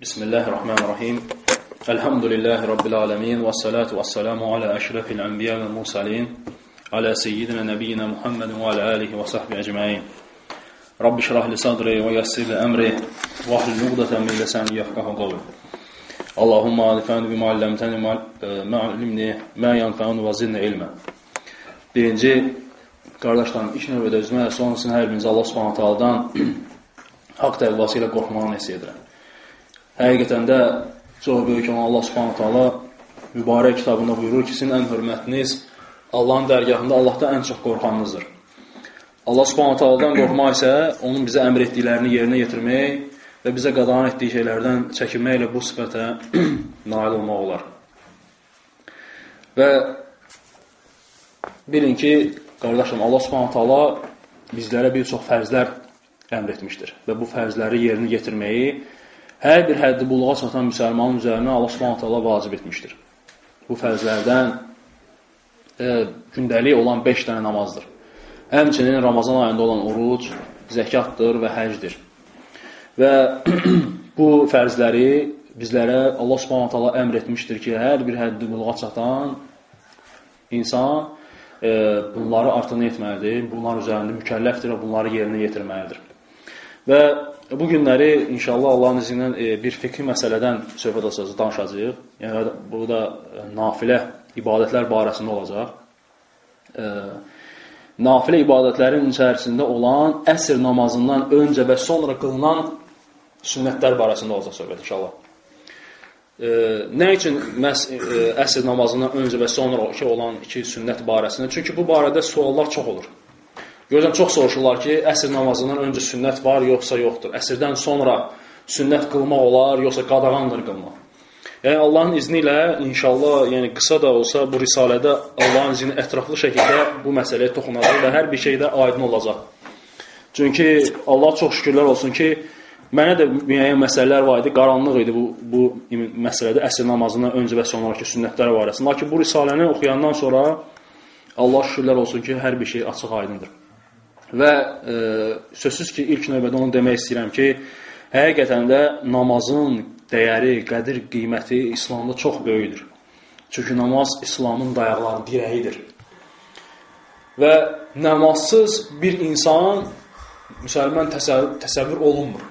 Bismillahirrahmanirrahim. Elhamdülillahi Rabbil alemin. Ve salatu ve selamu ala eşrefil enbiya ve musalin. Ala seyyidina nebiyyina Muhammedin ve ala alihi ve sahbihi ecmain. Rabbi şirah li sadri ve yassir li emri. Ve ahlil nugdeten min lesani yafkahu qavl. Allahumma alifani bima allamtani ma'alimni ma e, yanfa'un ve zinni ilme. Birinci, qardaşlarım, ilk növbədə özümə, sonrasını hər birinizə Allah subhanətə aldan haqq təqvası ilə qorxmağını hiss edirəm. Həqiqətən də çox böyük olan Allah Subhanahu taala mübarək kitabında buyurur ki, sizin ən hörmətiniz Allahın dərgahında Allahdan ən çox qorxanınızdır. Allah Subhanahu taaladan qorxmaq isə onun bizə əmr etdiklərini yerinə yetirmək və bizə qadağan etdiyi şeylərdən çəkinməklə bu sifətə nail olmaq olar. Və bilin ki, qardaşım, Allah Subhanahu taala bizlərə bir çox fərzlər əmr etmişdir və bu fərzləri yerinə yetirməyi hər bir həddi buluğa çatan müsəlmanın üzərinə Allah Subhanahu taala vacib etmişdir. Bu fərzlərdən e, gündəlik olan 5 dənə namazdır. Həmçinin Ramazan ayında olan oruc, zəkatdır və həcdir. Və bu fərzləri bizlərə Allah Subhanahu taala əmr etmişdir ki, hər bir həddi buluğa çatan insan e, bunları artırını etməlidir, bunlar üzərində mükəlləfdir və bunları yerinə yetirməlidir. Və Bu günləri inşallah Allahın izni ilə e, bir fiqhi məsələdən söhbət olacaq, danışacağıq. Yəni burada e, nafilə ibadətlər barəsində olacaq. E, nafilə ibadətlərin içərisində olan əsr namazından öncə və sonra qılınan sünnətlər barəsində olacaq söhbət inşallah. E, nə üçün e, əsr namazından öncə və sonra olan iki sünnət barəsində? Çünki bu barədə suallar çox olur. Görürəm, çox soruşurlar ki, əsr namazından öncə sünnət var, yoxsa yoxdur. Əsrdən sonra sünnət qılmaq olar, yoxsa qadağandır qılmaq. Yəni, Allahın izni ilə inşallah, yəni qısa da olsa bu risalədə Allahın izni ətraflı şəkildə bu məsələyə toxunacaq və hər bir şeydə aydın olacaq. Çünki Allah çox şükürlər olsun ki, mənə də müəyyən məsələlər var idi, qaranlıq idi bu, bu məsələdə əsr namazından öncə və sonraki sünnətlər barəsində. Lakin bu risaləni oxuyandan sonra Allah şükürlər olsun ki, hər bir şey açıq aydındır. Və e, sözsüz ki, ilk növbədə onu demək istəyirəm ki, həqiqətən də namazın dəyəri, qədir, qiyməti İslamda çox böyükdür. Çünki namaz İslamın dayaqlarının dirəyidir. Və namazsız bir insan müsəlman təsəvvür, təsəvvür olunmur.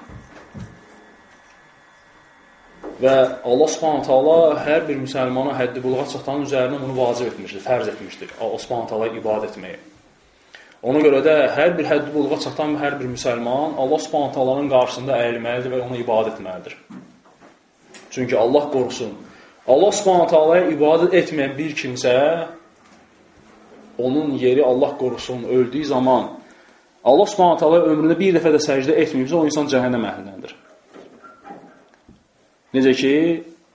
Və Allah Subhanahu taala hər bir müsəlmana həddi buluğa çatan üzərinə bunu vacib etmişdir, fərz etmişdir. Allah Subhanahu taala ibadət etməyi. Ona görə də hər bir həddi buluğa çatan hər bir müsəlman Allah Subhanahu taalanın qarşısında əyilməlidir və ona ibadət etməlidir. Çünki Allah qorusun. Allah Subhanahu taalaya ibadət etməyən bir kimsə onun yeri Allah qorusun öldüyü zaman Allah Subhanahu taala ömründə bir dəfə də səcdə etməyibsə o insan cəhənnəm əhlindəndir. Necə ki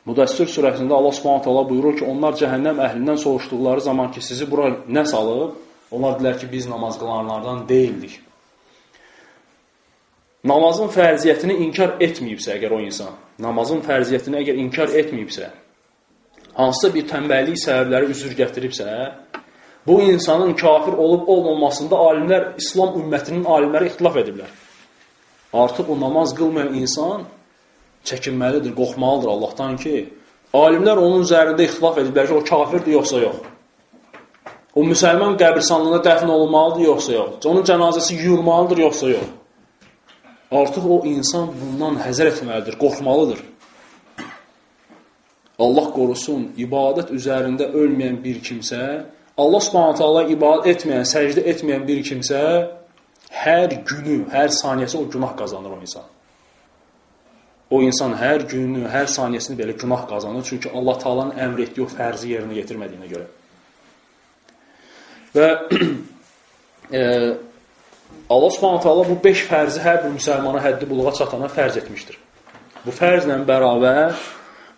Müdassir surəsində Allah Subhanahu taala buyurur ki, onlar cəhənnəm əhlindən soruşduqları zaman ki, sizi bura nə salıb? Onlar dilər ki, biz namaz qılanlardan deyildik. Namazın fərziyyətini inkar etməyibsə əgər o insan, namazın fərziyyətini əgər inkar etməyibsə, hansısa bir tənbəllik səbəbləri üzür gətiribsə, bu insanın kafir olub olmamasında alimlər, İslam ümmətinin alimləri ixtilaf ediblər. Artıq o namaz qılmayan insan çəkinməlidir, qorxmalıdır Allahdan ki, alimlər onun üzərində ixtilaf ediblər ki, o kafirdir yoxsa yox. O müsəlman qəbirstanlığına dəfn olunmalıdır yoxsa yox? Onun cənazəsi yuyulmalıdır yoxsa yox? Artıq o insan bundan həzər etməlidir, qorxmalıdır. Allah qorusun, ibadət üzərində ölməyən bir kimsə, Allah Subhanahu taala ibadət etməyən, səcdə etməyən bir kimsə hər günü, hər saniyəsi o günah qazanır o insan. O insan hər gününü, hər saniyəsini belə günah qazanır, çünki Allah Taala'nın əmr etdiyi o fərzi yerinə yetirmədiyinə görə. Və e, Allah Subhanahu taala bu 5 fərzi hər bir müsəlmana həddi buluğa çatana fərz etmişdir. Bu fərzlə bərabər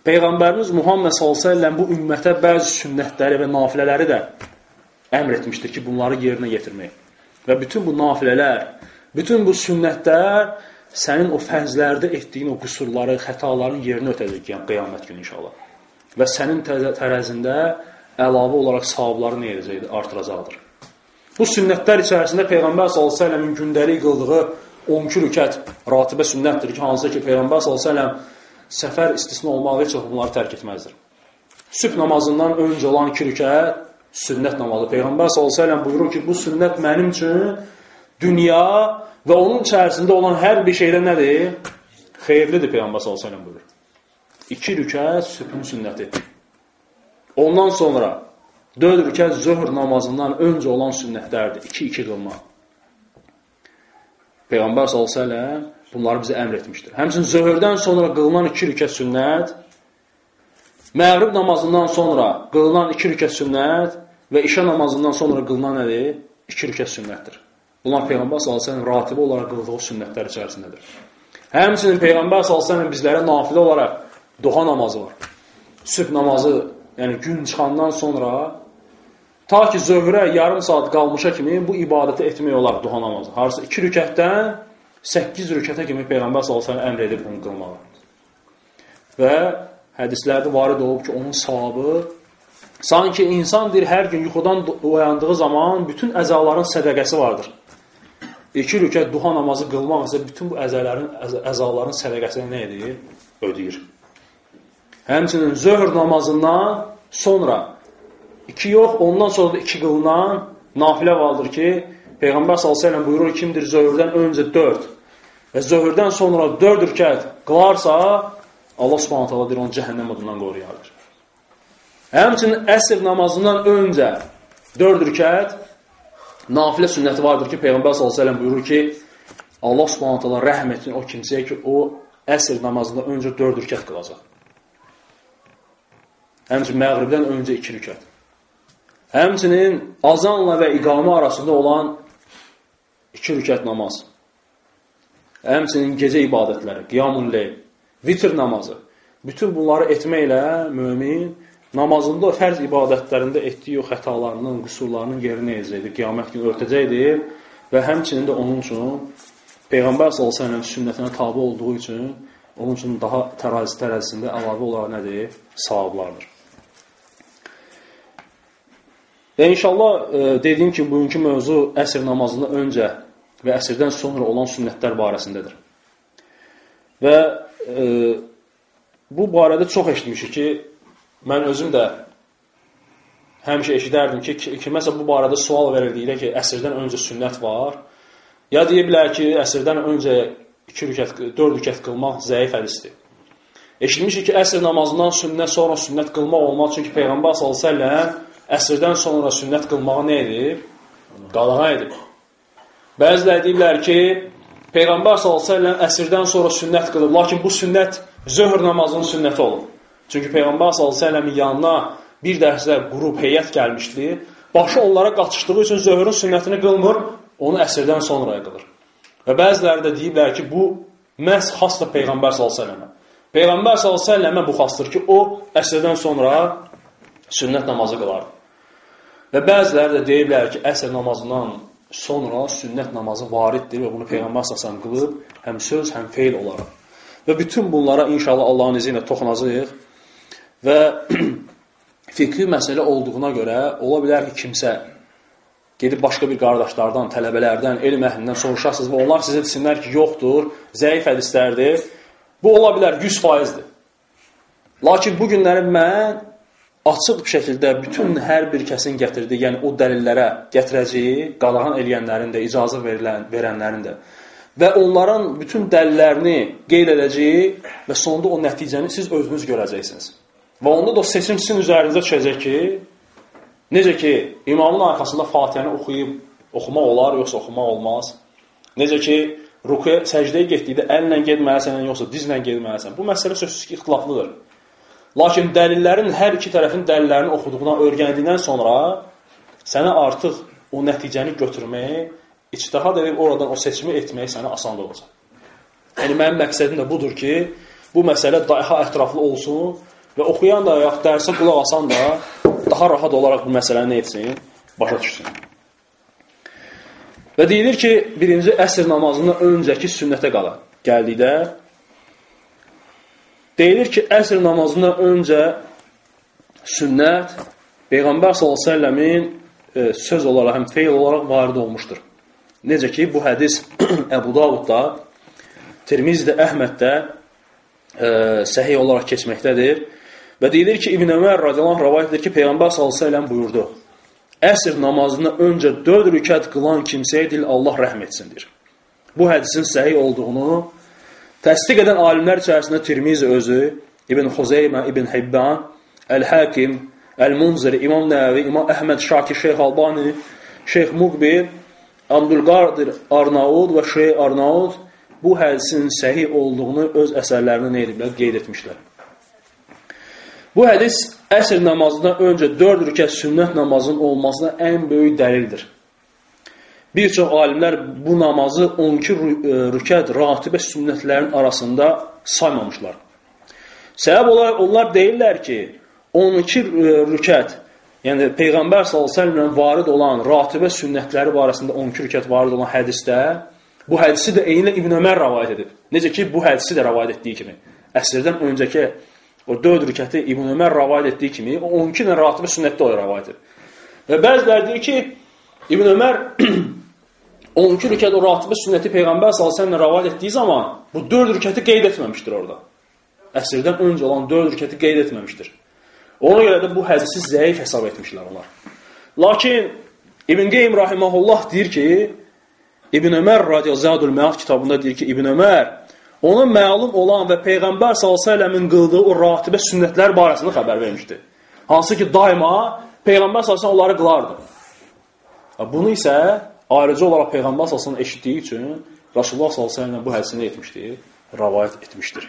Peyğəmbərimiz Muhammed sallallahu bu ümmətə bəzi sünnətləri və nafilələri də əmr etmişdir ki, bunları yerinə yetirmək. Və bütün bu nafilələr, bütün bu sünnətlər sənin o fərzlərdə etdiyin o qüsurları, xətaların yerinə ötəcək yəni qiyamət günü inşallah. Və sənin tərəzində əlavə olaraq savabları nə edəcəkdir? Artıracaqdır. Bu sünnətlər içərisində Peyğəmbər s.ə.v-in gündəlik qıldığı 12 rükət ratibə sünnətdir ki, hansı ki, Peyğəmbər s.ə.v səfər istisna olmağı heç bunları tərk etməzdir. Sübh namazından öncə olan 2 rükət sünnət namazı. Peyğəmbər əleyhi buyurur ki, bu sünnət mənim üçün dünya və onun içərisində olan hər bir şeydə nədir? Xeyirlidir Peyğəmbər əleyhi buyurur. 2 rükət sübhün sünnəti. Ondan sonra 4 rükət zöhr namazından öncə olan sünnətlərdir. 2-2 qılmaq. Peyğəmbər əleyhi bunları bizə əmr etmişdir. Həmçinin zöhrdən sonra qılınan 2 rükət sünnət Məğrib namazından sonra qılınan iki rükət sünnət və işə namazından sonra qılınan nədir? İki rükət sünnətdir. Bunlar Peyğəmbər s.ə.v ratibi olaraq qıldığı sünnətlər içərisindədir. Həmçinin Peyğəmbər s.ə.v bizlərə nafilə olaraq duha namazı var. Sübh namazı, yəni gün çıxandan sonra ta ki zöhrə yarım saat qalmışa kimi bu ibadəti etmək olar duha namazı. Harasa 2 rükətdən 8 rükətə kimi Peyğəmbər s.ə.v əmr edib bunu qılmağı. Və hədislərdə varid olub ki, onun savabı sanki insan deyir, hər gün yuxudan oyandığı zaman bütün əzaların sədəqəsi vardır. İki rükət duha namazı qılmaq isə bütün bu əzələrin, əzaların sədəqəsini nə edir? Ödəyir. Həmçinin zöhr namazından sonra iki yox, ondan sonra da iki qılınan nafilə vardır ki, Peyğəmbər s.ə.v buyurur, kimdir zöhrdən öncə dörd və zöhrdən sonra dörd rükət qılarsa, Allah Subhanahu taala deyir onu cəhənnəm odundan qoruyardır. Həmçinin əsr namazından öncə 4 rükət nafilə sünnəti vardır ki, Peyğəmbər səlləm buyurur ki, Allah Subhanahu taala rəhm etsin o kimsəyə ki, o əsr namazından öncə 4 rükət qılacaq. Həmçinin məğribdən öncə 2 rükət. Həmçinin azanla və iqamə arasında olan 2 rükət namaz. Həmçinin gecə ibadətləri, qiyamul leyl vitr namazı. Bütün bunları etməklə mömin namazında, fərz ibadətlərində etdiyi o xətalarının, qüsurlarının yerinə yezəcəkdir, qiyamət günü örtəcəkdir və həmçinin də onun üçün Peyğəmbər sallallahu əleyhi sünnətinə tabe olduğu üçün onun üçün daha tərazi tərəzisində əlavə olaraq nədir? Savablardır. Və inşallah e, dediyim ki, bugünkü mövzu əsr namazından öncə və əsrdən sonra olan sünnətlər barəsindədir. Və e, bu barədə çox eşitmişik ki, mən özüm də həmişə eşidərdim ki, kiməsə bu barədə sual verildikdə ki, əsrdən öncə sünnət var, ya deyə bilər ki, əsrdən öncə 2 rükət, 4 rükət qılmaq zəif hədisdir. Eşitmişik ki, əsr namazından sünnət, sonra sünnət qılmaq olmaz, çünki Peyğəmbər s.ə.v əsrdən sonra sünnət qılmağı nə edib? Qalağa edib. Bəziləri deyirlər ki, Peyğəmbər s.ə.v əsrdən sonra sünnət qılıb, lakin bu sünnət zöhr namazının sünnəti olub. Çünki Peyğəmbər s.ə.v-in yanına bir dərsdə qrup, heyət gəlmişdi. Başı onlara qaçışdığı üçün zöhrün sünnətini qılmır, onu əsrdən sonra qılır. Və bəziləri də deyiblər ki, bu məhz xasdır Peyğəmbər s.ə.və. Peyğəmbər s.ə.və bu xastır ki, o əsrdən sonra sünnət namazı qılar. Və bəziləri də deyiblər ki, əsr namazından sonra sünnət namazı variddir və bunu Peyğəmbər səsən qılıb, həm söz, həm feil olaraq. Və bütün bunlara inşallah Allahın izi ilə toxunacaq və fikri məsələ olduğuna görə ola bilər ki, kimsə gedib başqa bir qardaşlardan, tələbələrdən, elm əhlindən soruşasınız və onlar sizə desinlər ki, yoxdur, zəif hədislərdir. Bu ola bilər 100%dir. Lakin bu günləri mən açıq bir şəkildə bütün hər bir kəsin gətirdiyi, yəni o dəlillərə gətirəcəyi, qadağan eləyənlərin də, icazə verilən, verənlərin də və onların bütün dəlillərini qeyd edəcəyi və sonunda o nəticəni siz özünüz görəcəksiniz. Və onda da seçim sizin üzərinizə düşəcək ki, necə ki, imamın arxasında Fatihəni oxuyub oxumaq olar, yoxsa oxumaq olmaz. Necə ki, rukuya, səcdəyə getdikdə əllə getməlisən, yoxsa dizlə getməlisən. Bu məsələ sözsüz ki, ixtilaflıdır. Lakin dəlillərin hər iki tərəfin dəlillərini oxuduqdan, öyrəndiyindən sonra sənə artıq o nəticəni götürməyi, içtihad edib oradan o seçimi etməyi sənə asan olacaq. Yəni mənim məqsədim də budur ki, bu məsələ daha ətraflı olsun və oxuyan da, yaxud dərsə qulaq asan da daha rahat olaraq bu məsələni etsin, başa düşsün. Və deyilir ki, birinci əsr namazından öncəki sünnətə qala. Gəldikdə Deyilir ki, əsr namazından öncə sünnət Peyğəmbər s.ə.v-in e, söz olaraq, həm feil olaraq varid olmuşdur. Necə ki, bu hədis Əbu Davudda, Tirmizdə, Əhməddə, e, səhih olaraq keçməkdədir. Və deyilir ki, İbn Ömər radiyallahu rəvayət edir ki, Peyğəmbər əleyhi buyurdu: Əsr namazını öncə 4 rükət qılan kimsəyə dil Allah rəhm etsindir. Bu hədisin səhih olduğunu təsdiq edən alimlər içərisində Tirmizi özü, İbn Xuzeymə, İbn Hibban, Əl-Hakim, Əl-Munzir, İmam Nəvi, İmam Əhməd Şakir, Şeyx Albani, Şeyx Muqbil, Abdülqadir Arnaud və Şeyx Arnaud bu hədisin səhih olduğunu öz əsərlərində nə ediblər? Qeyd etmişlər. Bu hədis əsr namazından öncə 4 rükət sünnət namazının olmasına ən böyük dəlildir. Bir çox alimlər bu namazı 12 rükət ratibə sünnətlərin arasında saymamışlar. Səbəb olaraq onlar deyirlər ki, 12 rükət, yəni Peyğəmbər s.ə.v varid olan ratibə sünnətləri barəsində 12 rükət varid olan hədisdə, bu hədisi də eyni İbn Ömər rəvayət edib. Necə ki, bu hədisi də rəvayət etdiyi kimi. Əsrdən öncəki O 4 rükəti İbn Ömər rəvayət etdiyi kimi, o 12 ilə ratibə sünnətdə o rəvayət edir. Və bəziləri deyir ki, İbn Ömər 12 rükət o ratibə sünnəti Peyğəmbər əleyhi rəvayət etdiyi zaman bu 4 rükəti qeyd etməmişdir orada. Əsrdən öncə olan 4 rükəti qeyd etməmişdir. Ona görə də bu hədisi zəif hesab etmişlər onlar. Lakin İbn Qeym rahimehullah deyir ki, İbn Ömər radiyallahu anh kitabında deyir ki, İbn Ömər ona məlum olan və Peyğəmbər s.ə.v-in qıldığı o ratibə sünnətlər barəsində xəbər vermişdi. Hansı ki, daima Peyğəmbər s.ə.v onları qılardı. Bunu isə ayrıca olaraq Peyğəmbər s.ə.v eşitdiyi üçün Rasulullah s.ə.v bu hədisini etmişdir, rəvayət etmişdir.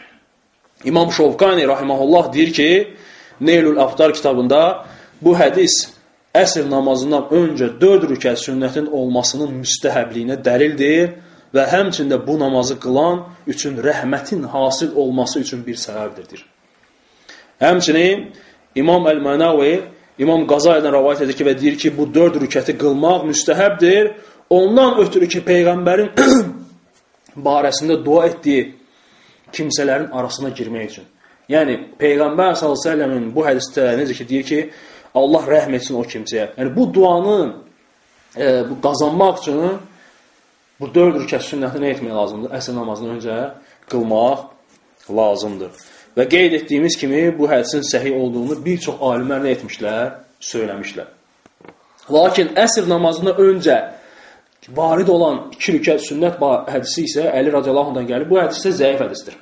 İmam Şovqani rahiməhullah deyir ki, Neylül Aftar kitabında bu hədis əsr namazından öncə 4 rükət sünnətin olmasının müstəhəbliyinə dəlildir və həmçində bu namazı qılan üçün rəhmətin hasil olması üçün bir səbəbdir. Həmçinin İmam Əl-Mənavi İmam Qazayədən rəvayət edir ki və deyir ki, bu 4 rükəti qılmaq müstəhəbdir. Ondan ötürü ki, peyğəmbərin barəsində dua etdiyi kimsələrin arasına girmək üçün. Yəni peyğəmbər əleyhi bu hədisdə necə ki deyir ki, Allah rəhm etsin o kimsəyə. Yəni bu duanı e, bu qazanmaq üçün Bu dörd rükət sünnəti nə etmək lazımdır? Əsr namazından öncə qılmaq lazımdır. Və qeyd etdiyimiz kimi bu hədisin səhih olduğunu bir çox alimlər nə etmişlər? Söyləmişlər. Lakin əsr namazından öncə varid olan iki rükət sünnət hədisi isə Əli radiyallahu anhdan gəlir. Bu hədis isə zəif hədisdir.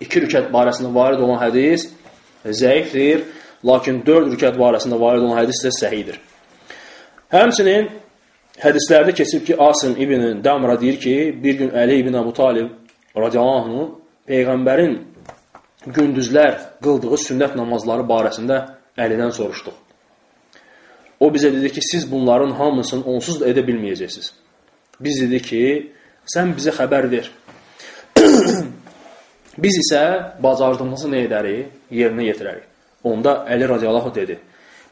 İki rükət barəsində varid olan hədis zəifdir, lakin dörd rükət barəsində varid olan hədis isə səhidir. Həmçinin hədislərdə keçib ki, Asim ibn Damra deyir ki, bir gün Əli ibn Əbu Talib radiyallahu anhu Peyğəmbərin gündüzlər qıldığı sünnət namazları barəsində Əlidən soruşduq. O bizə dedi ki, siz bunların hamısını onsuz da edə bilməyəcəksiniz. Biz dedi ki, sən bizə xəbər ver. Biz isə bacardığımızı nə edərik? Yerinə yetirərik. Onda Əli radiyallahu dedi.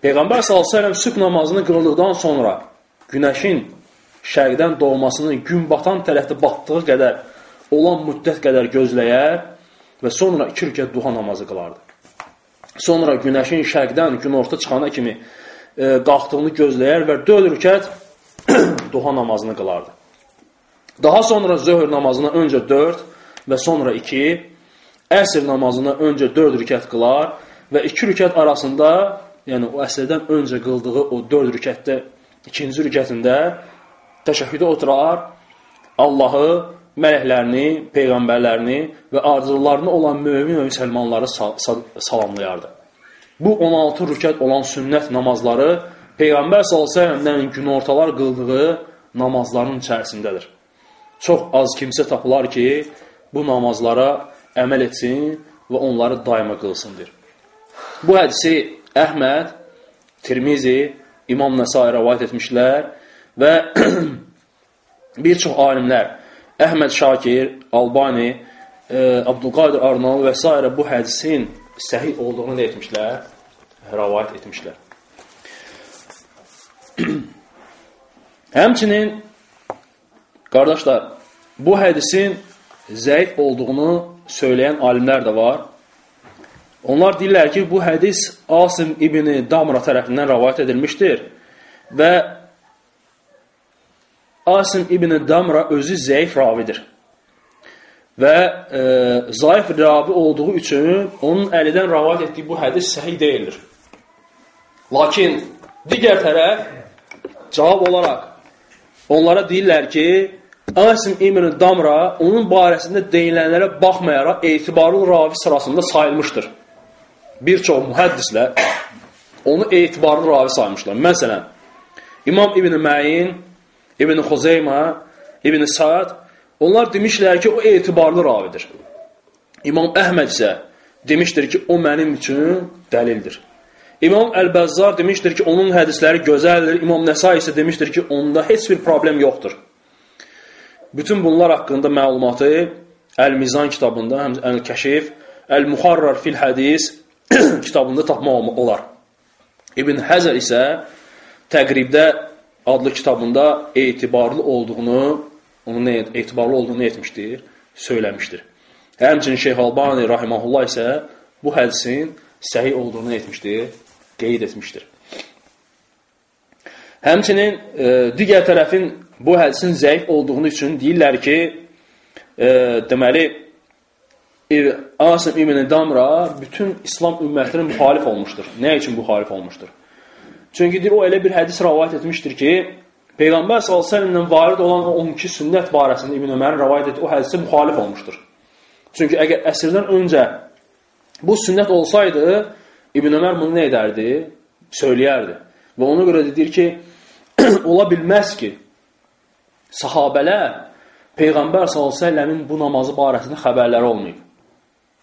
Peyğəmbər s.ə.v sübh namazını qıldıqdan sonra günəşin şərqdən doğmasının gün batan tərəfdə batdığı qədər olan müddət qədər gözləyər və sonra iki rükət duha namazı qılardı. Sonra günəşin şərqdən gün orta çıxana kimi e, qalxdığını gözləyər və 4 rükət duha namazını qılardı. Daha sonra zöhr namazına öncə 4 və sonra 2, əsr namazına öncə 4 rükət qılar və 2 rükət arasında, yəni o əsrdən öncə qıldığı o 4 rükətdə ikinci rükətində təşəhhüdə oturar, Allahı, mələklərini, peyğəmbərlərini və arzularını olan mömin və müsəlmanları salamlayardı. Bu 16 rükət olan sünnət namazları Peyğəmbər s.ə.v-dən günortalar qıldığı namazların içərisindədir. Çox az kimsə tapılar ki, bu namazlara əməl etsin və onları daima qılsındır. Bu hədisi Əhməd, Tirmizi, İmam Nəsai rəvayət etmişlər və bir çox alimlər Əhməd Şakir, Albani, e, Abdülqadir Arnalı və s. bu hədisin səhih olduğunu da etmişlər, rəvayət etmişlər. Həmçinin qardaşlar, bu hədisin zəif olduğunu söyləyən alimlər də var. Onlar deyirlər ki, bu hədis Asim ibn Damra tərəfindən rəvayət edilmişdir və Asim ibn Damra özü zəif ravidir. Və e, zayıf ravi olduğu üçün onun əlidən rəvayət etdiyi bu hədis səhih deyildir. Lakin digər tərəf cavab olaraq onlara deyirlər ki, Asim İbn Damra onun barəsində deyilənlərə baxmayaraq etibarlı ravi sırasında sayılmışdır. Bir çox mühəddislər onu etibarlı ravi saymışlar. Məsələn, İmam İbn Məyin, İbn Xuzeyma, İbn Saad onlar demişlər ki, o etibarlı ravidir. İmam Əhməd isə demişdir ki, o mənim üçün dəlildir. İmam Əl-Bəzzar demişdir ki, onun hədisləri gözəldir. İmam Nəsai isə demişdir ki, onda heç bir problem yoxdur. Bütün bunlar haqqında məlumatı Əl-Mizan kitabında, həm Əl-Kəşif, Əl-Muharrar fil hədis kitabında tapmaq olar. İbn Həzər isə Təqribdə adlı kitabında etibarlı olduğunu, onun nə etibarlı olduğunu etmişdir, söyləmişdir. Həmçinin Şeyx Albani rahimehullah isə bu hədisin səhih olduğunu etmişdir, qeyd etmişdir. Həmçinin e, digər tərəfin bu hədisin zəif olduğunu üçün deyirlər ki, e, deməli, Asim İbn Damra bütün İslam ümmətinə müxalif olmuşdur. Nə üçün müxalif olmuşdur? Çünki deyir, o elə bir hədis rəvayət etmişdir ki, Peyğəmbər s.ə.v-lə varid olan o 12 sünnət barəsində İbn Ömərin rəvayət etdiyi o hədisə müxalif olmuşdur. Çünki əgər əsrdən öncə bu sünnət olsaydı, İbn Ömər bunu nə edərdi? Söyləyərdi. Və ona görə də deyir ki, ola bilməz ki, sahabələr Peyğəmbər s.ə.v-in bu namazı barəsində xəbərləri olmayıb.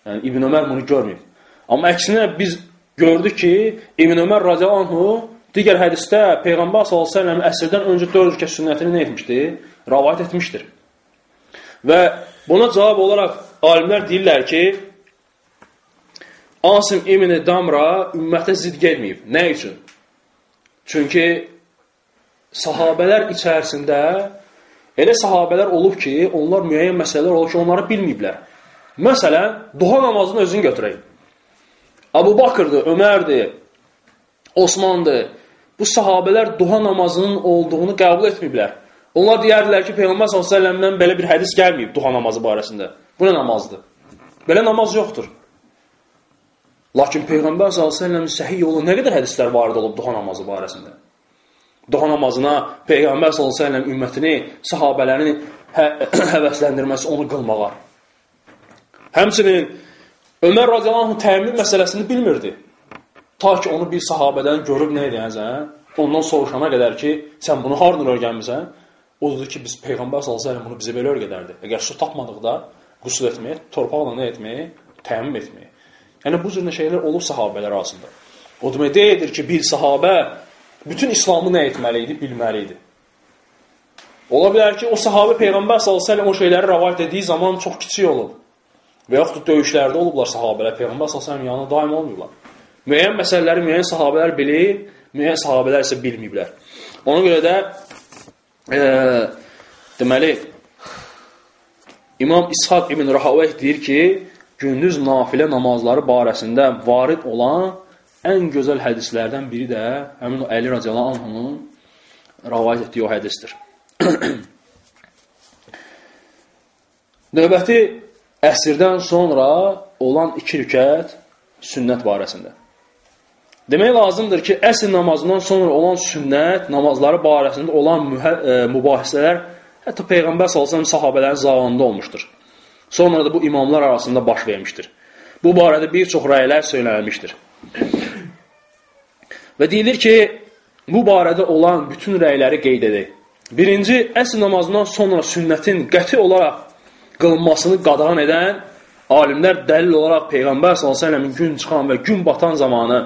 Yəni, İbn Ömər bunu görməyib. Amma əksinə biz gördük ki, İbn Ömər radiyallahu digər hədisdə Peyğəmbər s.ə.v əsrdən öncə 4 rükət sünnətini nə etmişdir? Ravayət etmişdir. Və buna cavab olaraq alimlər deyirlər ki, Asim İbn Damra ümmətə zid gelməyib. Nə üçün? Çünki sahabələr içərisində elə sahabələr olub ki, onlar müəyyən məsələlər olub ki, onları bilməyiblər. Məsələn, duha namazını özünü götürək. Abu Bakırdır, Ömərdir, Osmandır. Bu sahabələr duha namazının olduğunu qəbul etməyiblər. Onlar deyərdilər ki, Peyğəmbər s.ə.v-dən belə bir hədis gəlməyib duha namazı barəsində. Bu nə namazdır? Belə namaz yoxdur. Lakin Peyğəmbər s.ə.v-in səhih yolu nə qədər hədislər varid olub duha namazı barəsində? Duha namazına Peyğəmbər s.ə.v ümmətini, sahabələrini hə həvəsləndirməsi, onu qılmağa. Həmçinin Ömər radiyallahu təmin məsələsini bilmirdi. Ta ki onu bir sahabədən görüb nə edəyənsən, ondan soruşana qədər ki, sən bunu hardan öyrənmisən? O dedi ki, biz Peyğəmbər sallallahu bunu bizə belə öyrədərdi. Əgər su tapmadıqda qüsl etməyə, torpaqla nə etməyə, təmin etməyə. Yəni bu cür şeylər olub sahabələr arasında. O demək deyildir ki, bir sahabə bütün İslamı nə etməli idi, bilməli idi. Ola bilər ki, o sahabə Peyğəmbər sallallahu o şeyləri rəvayət etdiyi zaman çox kiçik olub. Və yaxud da döyüşlərdə olublar sahabələr, Peyğəmbər sallallahu yanında daim olmuyublar. Müəyyən məsələləri müəyyən sahabələr bilir, müəyyən sahabələr isə bilməyiblər. Ona görə də e, deməli İmam İshaq ibn Rahavəh deyir ki, gündüz nafilə namazları barəsində varid olan ən gözəl hədislərdən biri də həmin o Əli radiyallahu anhunun rəvayət etdiyi o hədisdir. Növbəti əsrdən sonra olan iki rükət sünnət barəsində. Demək lazımdır ki, əsr namazından sonra olan sünnət namazları barəsində olan e, mübahisələr hətta Peyğəmbər sallallahu sahabələrin zamanında olmuşdur. Sonra da bu imamlar arasında baş vermişdir. Bu barədə bir çox rəylər söylənilmişdir. Və deyilir ki, bu barədə olan bütün rəyləri qeyd edək. Birinci, əsr namazından sonra sünnətin qəti olaraq qılınmasını qadağan edən alimlər dəlil olaraq Peyğəmbər s.ə.v-in gün çıxan və gün batan zamanı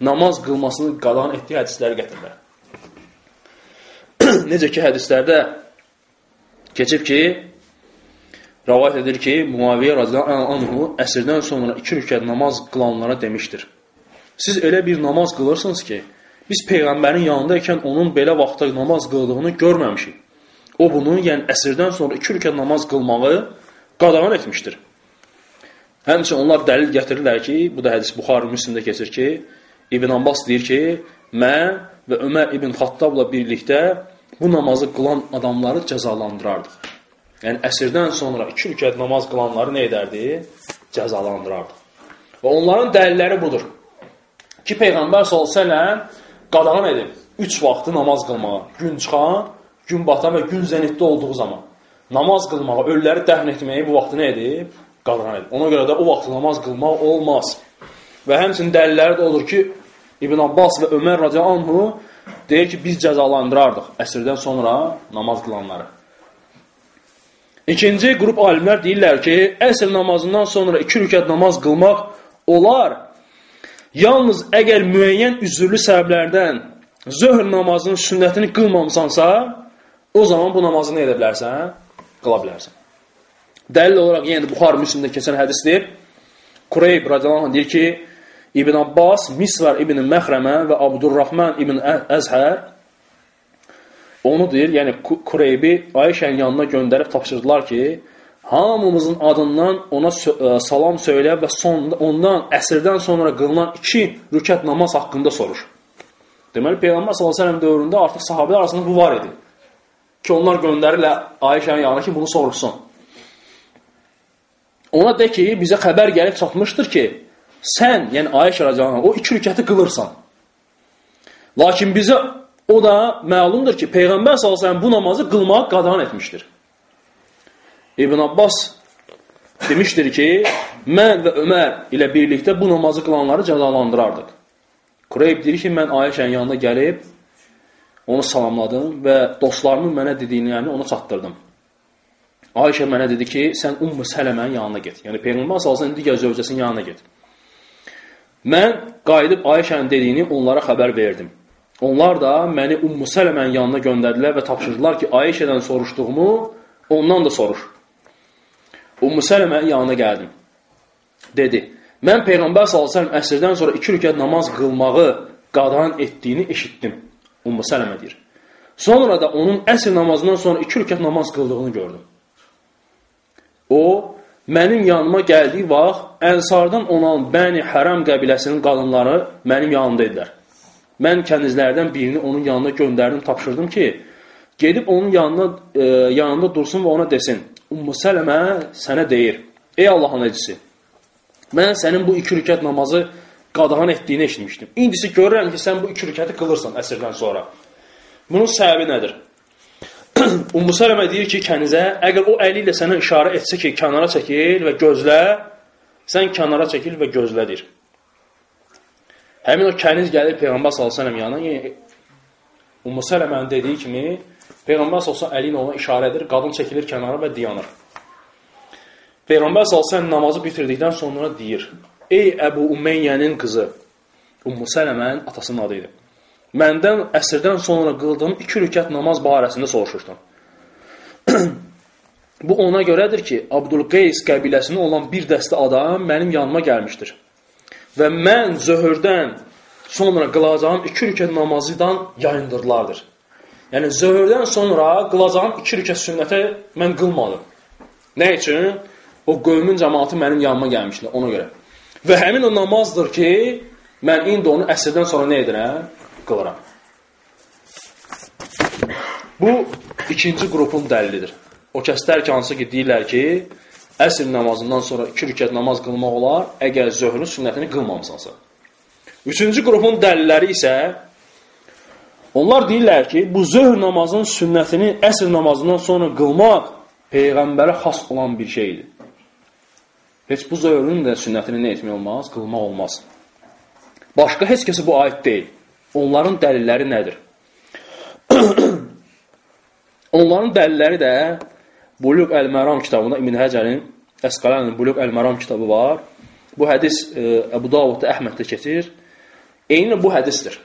namaz qılmasını qadağan etdiyi hədisləri gətirirlər. Necə ki, hədislərdə keçib ki, rəvayət edir ki, Muaviyyə radiyallahu anhu əsrdən sonra iki rükət namaz qılanlara demişdir. Siz elə bir namaz qılırsınız ki, biz Peyğəmbərin yanında ikən onun belə vaxtda namaz qıldığını görməmişik. O bunu, yəni əsrdən sonra iki rükət namaz qılmağı qadağan etmişdir. Həmçinin onlar dəlil gətirirlər ki, bu da hədis Buxarı Müslimdə keçir ki, İbn Abbas deyir ki, mən və Ömər İbn Xattabla birlikdə bu namazı qılan adamları cəzalandırardıq. Yəni əsrdən sonra 2 rükət namaz qılanları nə edərdi? Cəzalandırardı. Və onların dəlilləri budur. Ki peyğəmbər əleyhi qadağan edib 3 vaxtı namaz qılmağa. Gün çıxan, gün batan və gün zənitdə olduğu zaman namaz qılmağa, ölüləri dəfn etməyi bu vaxtı nə edib? Qadağan edib. Ona görə də o vaxt namaz qılmaq olmaz. Və həmçinin dəlilləri də odur ki, İbn Abbas və Ömər radiyallahu deyir ki, biz cəzalandırardıq əsrdən sonra namaz qılanları. İkinci qrup alimlər deyirlər ki, əsr namazından sonra iki rükət namaz qılmaq olar. Yalnız əgər müəyyən üzürlü səbəblərdən zöhr namazının sünnətini qılmamısansa, o zaman bu namazı nə edə bilərsən? Qıla bilərsən. Dəlil olaraq yenə də Buxar Müslimdə keçən hədisdir. Qureyb radiyallahu anh deyir ki, İbn Abbas, Misvar İbn Məxrəmə və Abdurrahman İbn Əzhər onu deyir, yəni Kureybi Ayşənin yanına göndərib tapşırdılar ki, hamımızın adından ona salam söylə və sonda ondan əsrdən sonra qılınan iki rükət namaz haqqında soruş. Deməli, Peyğəmbər s.ə.v dövründə artıq sahabələr arasında bu var idi. Ki, onlar göndərirlər Ayşənin yanına ki, bunu soruşsun. Ona de ki, bizə xəbər gəlib çatmışdır ki, sən, yəni Ayşə rəcanə, o iki rükəti qılırsan. Lakin bizə o da məlumdur ki, Peyğəmbər s.ə.v bu namazı qılmağı qadağan etmişdir. İbn Abbas demişdir ki, mən və Ömər ilə birlikdə bu namazı qılanları cəzalandırardıq. Qureyb deyir ki, mən Ayşənin yanına gəlib, onu salamladım və dostlarımın mənə dediyini ona çatdırdım. Ayşə mənə dedi ki, sən Ümmü Sələmənin yanına get. Yəni, Peyğəmbər salsın, digər zövcəsinin yanına get. Mən qayıdıb Ayşənin dediyini onlara xəbər verdim. Onlar da məni Ümmü Sələmənin yanına göndərdilər və tapşırdılar ki, Ayşədən soruşduğumu ondan da soruş. Ümmü Sələmənin yanına gəldim. Dedi, mən Peyğəmbər s.ə.v əsrdən sonra iki rükət namaz qılmağı qadağan etdiyini eşitdim. Ümmü Sələmə deyir. Sonra da onun əsr namazından sonra iki rükət namaz qıldığını gördüm. O, mənim yanıma gəldiyi vaxt Ənsardan olan Bəni Hərəm qəbiləsinin qadınları mənim yanımda idilər. Mən kənizlərdən birini onun yanına göndərdim, tapşırdım ki, gedib onun yanına, e, yanında dursun və ona desin, Ümmü Sələmə sənə deyir, ey Allahın ecisi, mən sənin bu iki rükət namazı qadağan etdiyini eşitmişdim. İndisi görürəm ki, sən bu iki rükəti qılırsan əsrdən sonra. Bunun səbəbi nədir? Ümmü Sələmə deyir ki, kənizə, əgər o əli ilə sənə işarə etsə ki, kənara çəkil və gözlə, sən kənara çəkil və gözlədir. Həmin o kəniz gəlir Peyğəmbər s.ə.v yanına, yəni Ümmü Sələmənin dediyi kimi, Peyğəmbər s.ə.v əli ilə ona işarə edir, qadın çəkilir kənara və dayanır. Peyğəmbər s.ə.v namazı bitirdikdən sonra deyir, ey Əbu Ümeyyənin qızı, Ümmü Sələmənin atasının adı idi. Məndən əsrdən sonra qıldığım iki rükət namaz barəsində soruşursan. Bu ona görədir ki, Abdülqeys qəbiləsində olan bir dəstə adam mənim yanıma gəlmişdir. Və mən zöhürdən sonra qılacağım iki rükət namazıdan yayındırlardır. Yəni, zöhürdən sonra qılacağım iki rükət sünnətə mən qılmadım. Nə üçün? O qövmün cəmaatı mənim yanıma gəlmişlər, ona görə. Və həmin o namazdır ki, mən indi onu əsrdən sonra nə edirəm? Qılıram. Bu, ikinci qrupun dəlilidir. O kəslər ki, hansı ki, deyirlər ki, əsr namazından sonra iki rükət namaz qılmaq olar, əgər zöhrün sünnətini qılmamısansa. Üçüncü qrupun dəlilləri isə, onlar deyirlər ki, bu zöhr namazın sünnətini əsr namazından sonra qılmaq Peyğəmbərə xas olan bir şeydir. Heç bu zöhrün də sünnətini nə etmək olmaz? Qılmaq olmaz. Başqa heç kəsi bu aid deyil. Onların dəlilləri nədir? Onların dəlilləri də Buluq Əl-Məram kitabında İbn Həcərin Əsqalanin Buluq Əl-Məram kitabı var. Bu hədis e, Əbu Davudda Əhməddə keçir. Eyni bu hədisdir.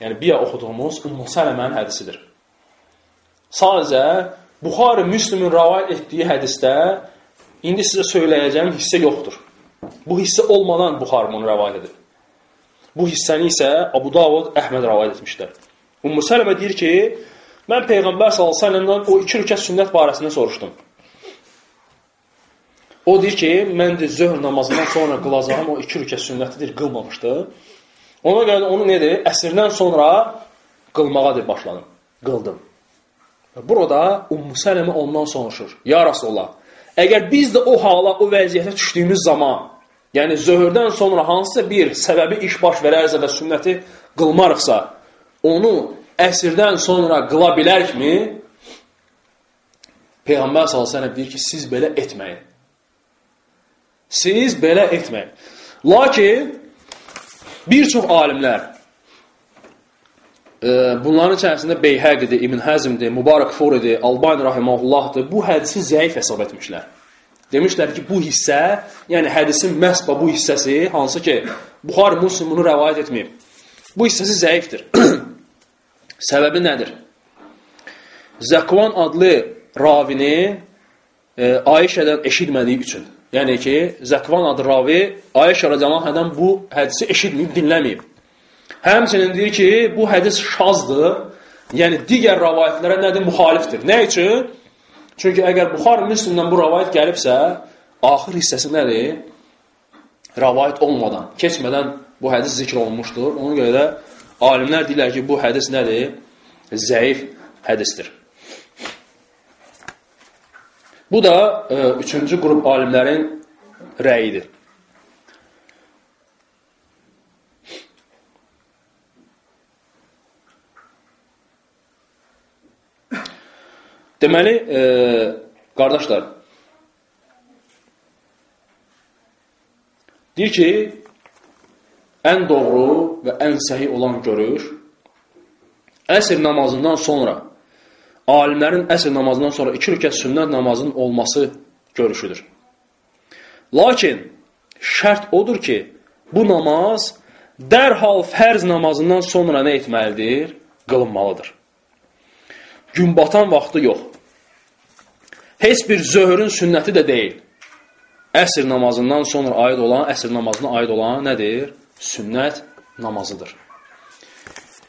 Yəni bir oxuduğumuz Ümmü Sələmənin hədisidir. Sadəcə Buxari Müslimin rivayet etdiyi hədisdə indi sizə söyləyəcəyim hissə yoxdur. Bu hissə olmadan Buxari bunu rivayet edir. Bu hissəni isə Abu Davud Əhməd rivayet etmişdir. Ümmü Sələmə deyir ki, Mən Peyğəmbər s.ə.v-dən o iki rükət sünnət barəsində soruşdum. O deyir ki, mən də zöhr namazından sonra qılacağım o iki rükət sünnətidir, qılmamışdı. Ona görə onu nedir? Əsrdən sonra qılmağa deyir, başladım. Qıldım. Burada Ummu Sələmə ondan soruşur. Ya Rasulullah, əgər biz də o hala, o vəziyyətə düşdüyümüz zaman, yəni zöhrdən sonra hansısa bir səbəbi iş baş verərsə və sünnəti qılmarıqsa, onu əsrdən sonra qıla bilərkmi? Peyğəmbər s.ə.v deyir ki, siz belə etməyin. Siz belə etməyin. Lakin bir çox alimlər bunların içərisində Beyhəqidir, İbn Həzmdir, Mübarək Furidir, Albani rahimehullahdır. Bu hədisi zəif hesab etmişlər. Demişlər ki, bu hissə, yəni hədisin məhz bu hissəsi, hansı ki, Buxari Müslim bunu rəvayət etməyib. Bu hissəsi zəifdir. Səbəbi nədir? Zəkvan adlı ravini e, Ayşədən eşitmədiyi üçün. Yəni ki, Zəkvan adlı ravi Ayşə radiyallahu bu hədisi eşitməyib, dinləməyib. Həmçinin deyir ki, bu hədis şazdır. Yəni digər rəvayətlərə nədir? Müxalifdir. Nə üçün? Çünki əgər Buxar Müslimdən bu rəvayət gəlibsə, axır hissəsi nədir? Rəvayət olmadan, keçmədən bu hədis zikr olunmuşdur. Ona görə də alimlər deyirlər ki, bu hədis nədir? Zəif hədisdir. Bu da e, üçüncü qrup alimlərin rəyidir. Deməli, e, qardaşlar, deyir ki, ən doğru və ən səhi olan görüş əsr namazından sonra, alimlərin əsr namazından sonra iki rükət sünnət namazının olması görüşüdür. Lakin, şərt odur ki, bu namaz dərhal fərz namazından sonra nə etməlidir? Qılınmalıdır. Gün batan vaxtı yox. Heç bir zöhrün sünnəti də deyil. Əsr namazından sonra aid olan, əsr namazına aid olan nədir? Sünnət namazıdır.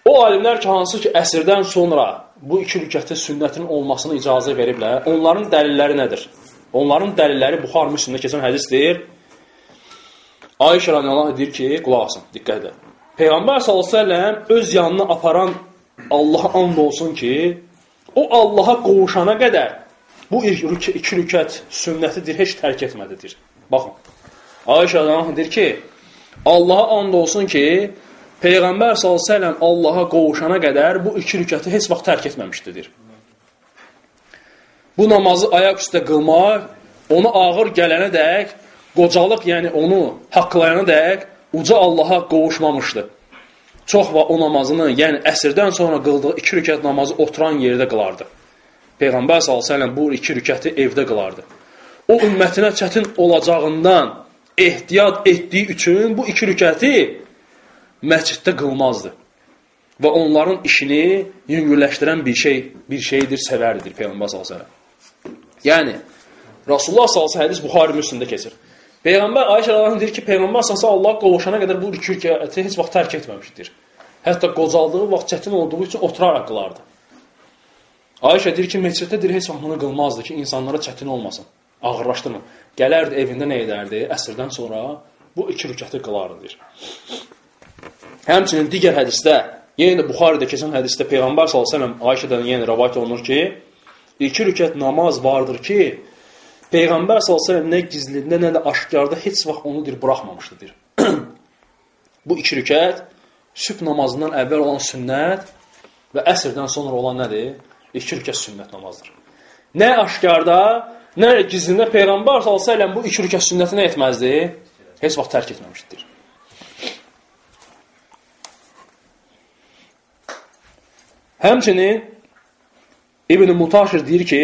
O alimlər ki, hansı ki, əsrdən sonra bu iki rükətdə sünnətin olmasına icazə veriblər, onların dəlilləri nədir? Onların dəlilləri Buxar Müslimdə keçən hədisdir. Ayşə radiyallahu deyir ki, qulaq asın, diqqət edin. Peyğəmbər sallallahu öz yanına aparan Allah and olsun ki, o Allaha qovuşana qədər bu iki rükət sünnətidir, heç tərk etmədidir. Baxın, Ayşə Allahın deyir ki, Allaha and olsun ki, Peyğəmbər s.ə.v Allaha qovuşana qədər bu iki rükəti heç vaxt tərk etməmişdir. Bu namazı ayaq üstə qılmaq, onu ağır gələnə dək, qocalıq, yəni onu haqlayana dək, uca Allaha qovuşmamışdır çox və o namazını, yəni əsrdən sonra qıldığı iki rükət namazı oturan yerdə qılardı. Peyğəmbər s.ə.v bu iki rükəti evdə qılardı. O ümmətinə çətin olacağından ehtiyat etdiyi üçün bu iki rükəti məsciddə qılmazdı. Və onların işini yüngülləşdirən bir şey, bir şeydir, sevərdir Peyğəmbər s.ə.v. Yəni, Rasulullah s.ə.v hədis Buxari Müslimdə keçir. Peyğəmbər Ayşə rəziyallahu deyir ki, Peyğəmbər səsə Allah qovuşana qədər bu rükəti heç vaxt tərk etməmişdir. Hətta qocaldığı vaxt çətin olduğu üçün oturaraq qılardı. Ayşə deyir ki, məsciddə deyir heç vaxt bunu qılmazdı ki, insanlara çətin olmasın, ağırlaşdırma. Gələrdi evində nə edərdi? Əsrdən sonra bu iki rükəti qılardı deyir. Həmçinin digər hədisdə, yenə də Buxaridə keçən hədisdə Peyğəmbər səlləm Ayşədən yenə rivayet olunur ki, iki rükət namaz vardır ki, Peyğəmbər s.ə.v nə gizlində, nə də aşkarda heç vaxt onu dir, buraxmamışdır. Bu iki rükət sübh namazından əvvəl olan sünnət və əsrdən sonra olan nədir? İki rükət sünnət namazdır. Nə aşkarda, nə də gizlində Peyğəmbər s.ə.v bu iki rükət sünnəti nə etməzdi? Heç vaxt tərk etməmişdir. Həmçinin İbn-i Mutaşir deyir ki,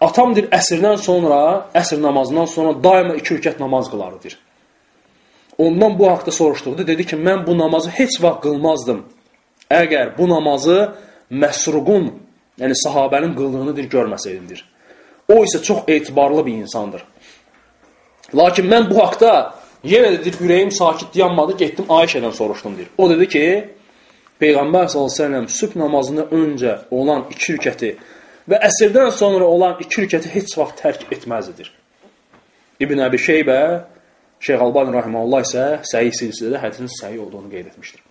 Atam deyir, əsrdən sonra, əsr namazından sonra daima iki rükət namaz qılardır. Ondan bu haqda soruşduqda dedi ki, mən bu namazı heç vaxt qılmazdım. Əgər bu namazı məsruqun, yəni sahabənin qıldığını dir, görməsəydimdir. O isə çox etibarlı bir insandır. Lakin mən bu haqda yenə də deyir, ürəyim sakit dayanmadı, getdim Ayşədən soruşdum deyir. O dedi ki, Peyğəmbər s.ə.v sübh namazına öncə olan iki rükəti və əsrdən sonra olan iki rükəti heç vaxt tərk etməzdir. İbn Əbi Şeybə, Şeyx Albani Rahiməllah isə səhi silsilədə hədisin səhi olduğunu qeyd etmişdir.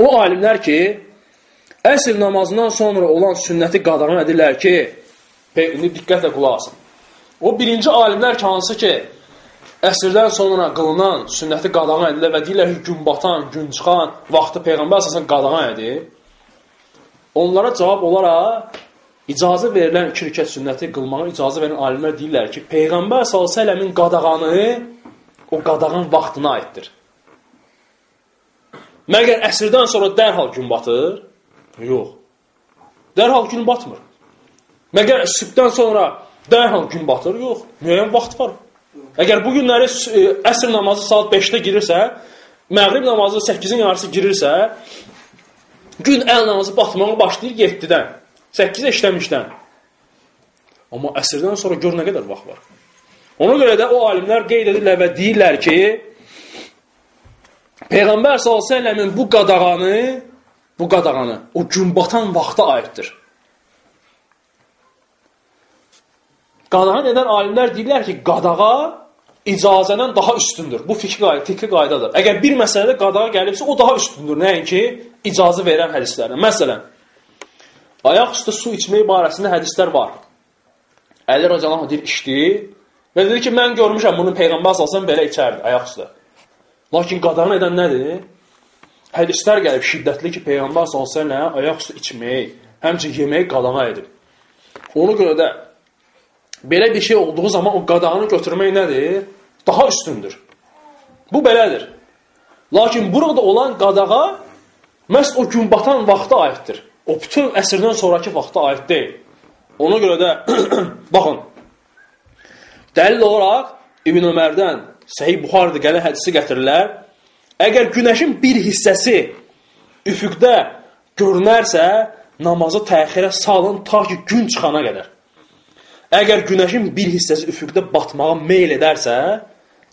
O alimlər ki, əsr namazından sonra olan sünnəti qadağan edirlər ki, indi diqqətlə qulaq asın. O birinci alimlər ki, hansı ki, əsrdən sonra qılınan sünnəti qadağan edirlər və deyirlər ki, gün batan, gün çıxan vaxtı Peyğəmbər əsasən qadağan edir. Onlara cavab olaraq icazə verilən iki rükət sünnəti qılmağa icazə verən alimlər deyirlər ki, Peyğəmbər s.ə.v-in qadağanı o qadağan vaxtına aiddir. Məgər əsrdən sonra dərhal gün batır? Yox. Dərhal gün batmır. Məgər sübhdən sonra dərhal gün batır? Yox. Müəyyən vaxt var. Əgər bu günləri e, əsr namazı saat 5-də girirsə, məğrib namazı 8-in yarısı girirsə, gün əl namazı batmağa başlayır 7-dən. 8 işləmişdən. Amma əsrdən sonra gör nə qədər vaxt var. Ona görə də o alimlər qeyd edirlər və deyirlər ki, Peyğəmbər s.ə.v-in bu qadağanı, bu qadağanı o gün batan vaxta aiddir. Qadağan edən alimlər deyirlər ki, qadağa icazədən daha üstündür. Bu fikri fikri qaydadır. Əgər bir məsələdə qadağa gəlibsə, o daha üstündür. Nəinki icazə verən hədislərdən. Məsələn, ayaq üstə su içmək barəsində hədislər var. Əli Rəcalan deyir, içdi və dedi ki, mən görmüşəm bunu Peyğəmbər salsan belə içərdi ayaq üstə. Lakin qadağan edən nədir? Hədislər gəlib şiddətli ki, Peyğəmbər sallallahu ayaq üstə içməyi, həmçinin yeməyi qadağan edib. Ona görə də belə bir şey olduğu zaman o qadağanı götürmək nədir? Daha üstündür. Bu belədir. Lakin burada olan qadağa məhz o gün batan vaxta aiddir. O bütün əsrdən sonraki vaxta aid deyil. Ona görə də baxın. Dəlil olaraq İbn Ömərdən Səhih Buxarıda gələn hədisi gətirirlər. Əgər günəşin bir hissəsi üfüqdə görünərsə, namazı təxirə salın ta ki gün çıxana qədər. Əgər günəşin bir hissəsi üfüqdə batmağa meyl edərsə,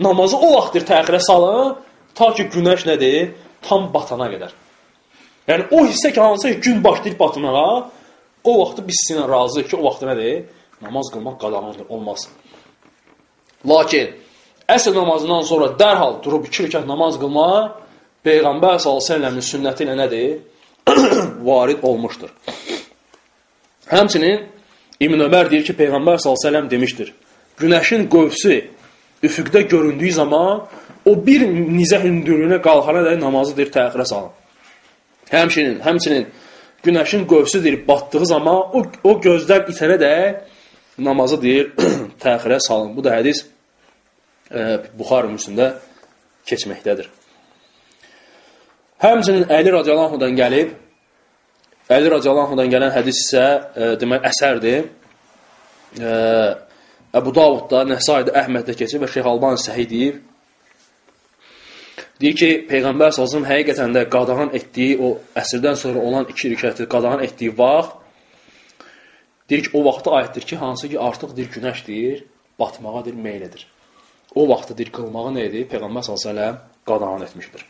namazı o vaxtdır təxirə salın ta ki günəş nədir? Tam batana qədər. Yəni o hissə ki, hansı ki gün başlayır batmağa, o vaxtı biz sizinlə razıyıq ki, o vaxtı nədir? Namaz qılmaq qadağandır, olmaz. Lakin əsr namazından sonra dərhal durub iki rükət namaz qılmaq Peyğəmbər s.ə.v-in sünnəti ilə nədir? Varid olmuşdur. Həmçinin İbn Ömər deyir ki, Peyğəmbər s.ə.v demişdir, günəşin qövsü üfüqdə göründüyü zaman o bir nizə hündürlüyünə qalxana da namazı deyir, təxirə salın. Həmçinin, həmçinin günəşin qövsü deyir, batdığı zaman o, o gözdən itənə də namazı deyir, təxirə salın. Bu da hədis Buxar müslümdə keçməkdədir. Həmçinin Əli radiyalanhudan gəlib, Əli radiyalanhudan gələn hədis isə e, demək əsərdir. E, Əbu Davudda, Nəsaidə, Əhməddə keçib və Şeyh Alban səhi deyib. Deyir ki, Peyğəmbər sazım həqiqətən də qadağan etdiyi, o əsrdən sonra olan iki rükəti qadağan etdiyi vaxt, deyir ki, o vaxta aiddir ki, hansı ki, artıq deyir, günəş deyir, batmağa deyir, meyl edir o vaxtı dir qılmağı nə idi? Peyğəmbər s.ə.v qadağan etmişdir.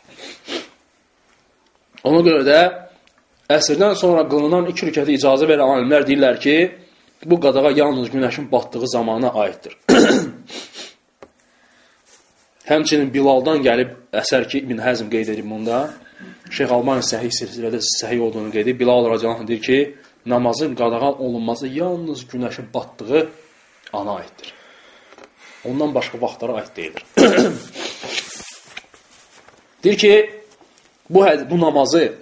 Ona görə də əsrdən sonra qılınan iki rükəti icazə verən alimlər deyirlər ki, bu qadağa yalnız günəşin batdığı zamana aiddir. Həmçinin Bilaldan gəlib əsər ki, İbn Həzm qeyd edib bunda, Şeyx Albani səhih silsilədə səhih olduğunu qeyd edib. Bilal radiyallahu deyir ki, namazın qadağan olunması yalnız günəşin batdığı ana aiddir. Ondan başqa vaxtlara aid deyilir. Deyir ki, bu, bu namazı,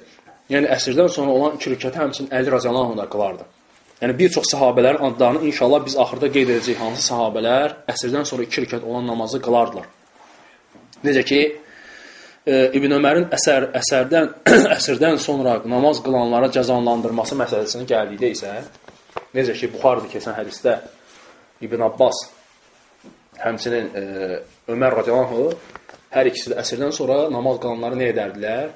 yəni əsrdən sonra olan iki rükəti həmçinin Əli Razalanhu da qılardı. Yəni, bir çox sahabələrin adlarını inşallah biz axırda qeyd edəcəyik hansı sahabələr əsrdən sonra iki rükət olan namazı qılardılar. Necə ki, e, İbn Ömərin əsər, əsərdən, əsrdən sonra namaz qılanlara cəzalandırması məsələsinin gəldikdə isə, necə ki, Buxarıda keçən hədisdə İbn Abbas həmçinin e, Ömər radiyallahu hər ikisi də əsrdən sonra namaz qılanları nə edərdilər?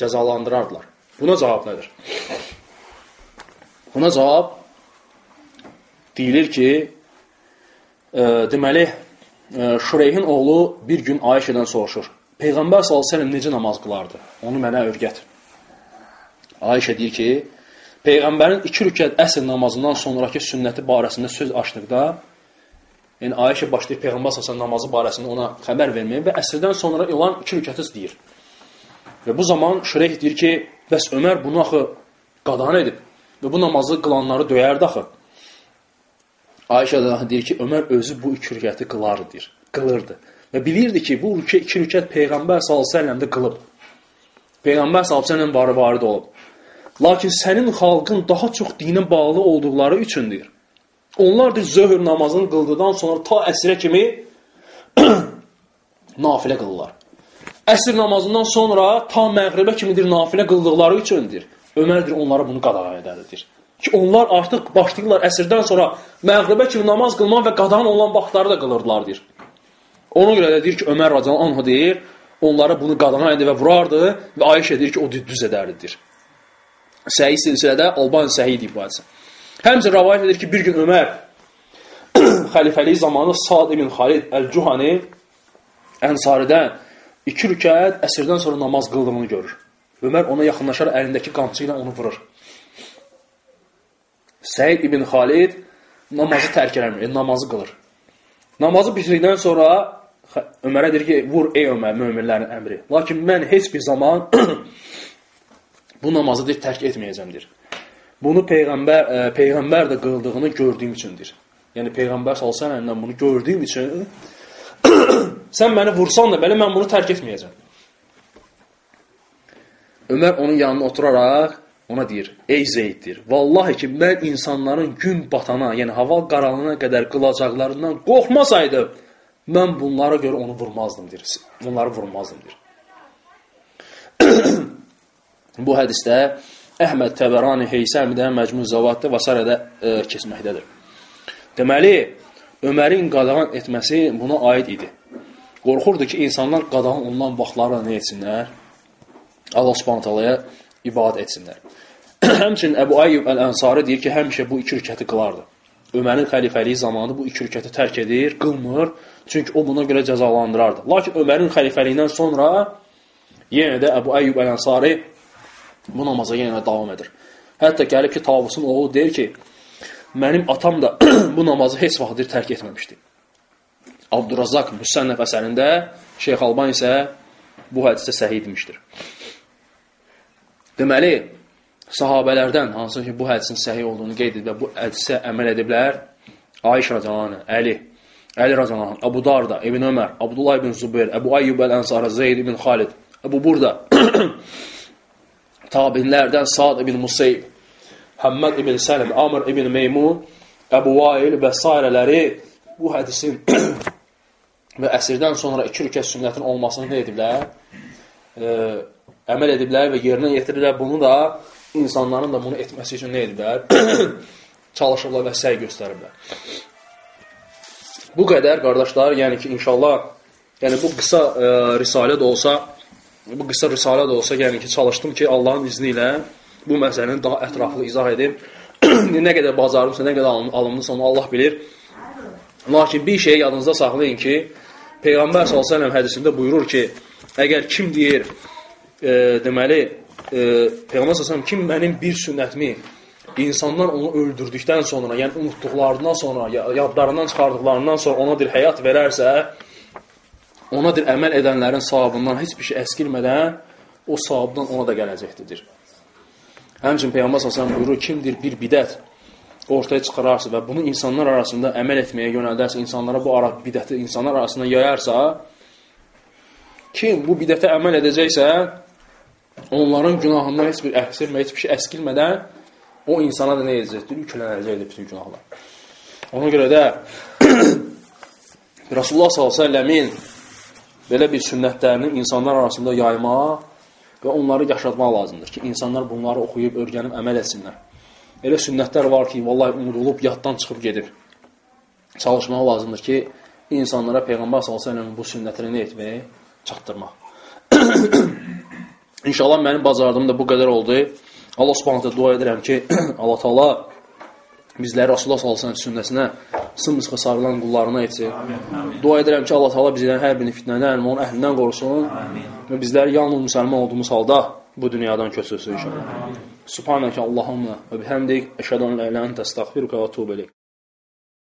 Cəzalandırardılar. Buna cavab nədir? Buna cavab deyilir ki, e, deməli, e, Şureyhin oğlu bir gün Ayşədən soruşur. Peyğəmbər s.ə.v necə namaz qılardı? Onu mənə öyrət. Ayşə deyir ki, Peyğəmbərin iki rükət əsr namazından sonraki sünnəti barəsində söz açdıqda Yəni Ayşə başlayır Peyğəmbər sallallahu namazı barəsində ona xəbər verməyə və əsrdən sonra olan iki rükət istəyir. Və bu zaman Şureyh deyir ki, bəs Ömər bunu axı qadan edib və bu namazı qılanları döyərdi axı. Ayşə də deyir ki, Ömər özü bu iki rükəti qılardı. Qılırdı. Və bilirdi ki, bu rükə, iki rükət Peyğəmbər s.ə.v də qılıb. Peyğəmbər s.ə.v varı varı olub. Lakin sənin xalqın daha çox dinə bağlı olduqları üçündür. Onlar da zöhr namazını qıldıqdan sonra ta əsrə kimi nafilə qılırlar. Əsr namazından sonra ta məğribə kimidir nafilə qıldıqları üçündür. Ömərdir onlara bunu qadağan edəlidir. Ki onlar artıq başlayırlar əsrdən sonra məğribə kimi namaz qılmaq və qadağan olan vaxtları da qılırdılar deyir. Ona görə də deyir ki, Ömər radiyallahu anh deyir, onlara bunu qadağan edir və vurardı və Ayşə deyir ki, o düz edərdir. Səhi silsilədə Albani səhi deyib bu hadisə. Həmçə rəvayət edir ki, bir gün Ömər xəlifəliyi zamanı Sad ibn Xalid Əl-Cuhani Ənsaridə iki rükət əsrdən sonra namaz qıldığını görür. Ömər ona yaxınlaşar, əlindəki qamçı ilə onu vurur. Səid ibn Xalid namazı tərk eləmir, e, namazı qılır. Namazı bitirdikdən sonra Ömərə deyir ki, vur ey Ömər, möminlərin əmri. Lakin mən heç bir zaman bu namazı deyir, tərk etməyəcəmdir. Bunu Peyğəmbər, ə, e, Peyğəmbər də qıldığını gördüyüm üçündür. Yəni Peyğəmbər sallallahu əleyhi bunu gördüyüm üçün sən məni vursan da belə mən bunu tərk etməyəcəm. Ömər onun yanına oturaraq ona deyir, ey Zeyddir, vallahi ki, mən insanların gün batana, yəni hava qaranlığına qədər qılacaqlarından qorxmasaydım, mən bunlara görə onu vurmazdım, deyir. Bunları vurmazdım, deyir. Bu hədisdə Əhməd Təbərani Heysəmidə Məcmu Zavadda və s. E, keçməkdədir. Deməli, Ömərin qadağan etməsi buna aid idi. Qorxurdu ki, insanlar qadağan olunan vaxtlarda nə etsinlər? Allah Subhanahu taalaya ibadət etsinlər. Həmçinin Əbu Ayyub Əl-Ənsari deyir ki, həmişə bu iki rükəti qılardı. Ömərin xəlifəliyi zamanı bu iki rükəti tərk edir, qılmır, çünki o buna görə cəzalandırardı. Lakin Ömərin xəlifəliyindən sonra yenə də Əbu Ayyub Əl-Ənsari bu namaza yenə davam edir. Hətta gəlib ki, Tavusun oğlu deyir ki, mənim atam da bu namazı heç vaxt tərk etməmişdi. Abdurazaq Müsənnəf əsərində Şeyx Alban isə bu hədisə səhih etmişdir. Deməli, sahabələrdən hansı ki, bu hədisin səhih olduğunu qeyd edib və bu hədisə əməl ediblər, Ayşə radiyallahu Əli, Əli radiyallahu Əbu Darda, İbn Ömər, Abdullah ibn Zubeyr, Əbu Ayyub əl-Ənsarə, Zeyd ibn Xalid, Əbu Burda, tabinlərdən Sad ibn Musayb, Həmməd ibn Səlim, Amr ibn Meymun, Əbu Vail və s. bu hədisin və əsrdən sonra iki rükət sünnətin olmasını nə ediblər? E, əməl ediblər və yerinə yetirirlər. Bunu da insanların da bunu etməsi üçün nə ediblər? Çalışırlar və səy göstəriblər. Bu qədər qardaşlar, yəni ki, inşallah, yəni bu qısa e, risalə də olsa, bu qısa risalə də olsa, yəni ki, çalışdım ki, Allahın izni ilə bu məsələni daha ətraflı izah edim. nə qədər bacarımsa, nə qədər alımlısa onu Allah bilir. Lakin bir şey yadınızda saxlayın ki, Peyğəmbər s.ə.v hədisində buyurur ki, əgər kim deyir, e, deməli, e, Peyğəmbər s.ə.v kim mənim bir sünnətimi insanlar onu öldürdükdən sonra, yəni unutduqlarından sonra, yadlarından çıxardıqlarından sonra ona bir həyat verərsə, ona bir əməl edənlərin savabından heç bir şey əskilmədən o savabdan ona da gələcəkdir. Həmçin Peyğəmbər s.ə.v buyurur, kimdir bir bidət ortaya çıxararsa və bunu insanlar arasında əməl etməyə yönəldərsə, insanlara bu bidəti insanlar arasında yayarsa, kim bu bidətə əməl edəcəksə, onların günahından heç bir əksirmə, heç bir şey əskilmədən o insana da nə edəcəkdir? Yüklənəcəkdir bütün günahlar. Ona görə də Rasulullah s.ə.v-in belə bir sünnətlərini insanlar arasında yaymaq və onları yaşatmaq lazımdır ki, insanlar bunları oxuyub, örgənib, əməl etsinlər. Elə sünnətlər var ki, vallahi unudulub, yaddan çıxıb gedib. Çalışmaq lazımdır ki, insanlara Peyğəmbər s.ə.v bu sünnətini nə etməyə? Çatdırmaq. İnşallah mənim bacardığım da bu qədər oldu. Allah subhanətə dua edirəm ki, Allah Taala bizləri Rasulullah sallallahu əleyhi sünnəsinə sımsıxı sarılan qullarına etsin. Dua edirəm ki, Allah Taala bizdən hər birini fitnədən, onun əhlindən qorusun. Amin. Və bizləri yalnız müsəlman olduğumuz halda bu dünyadan köçürsün inşallah. Subhanəkə Allahumma və bihamdik, əşhədən la ilahə ente estəğfiruka və etûbü ileyk.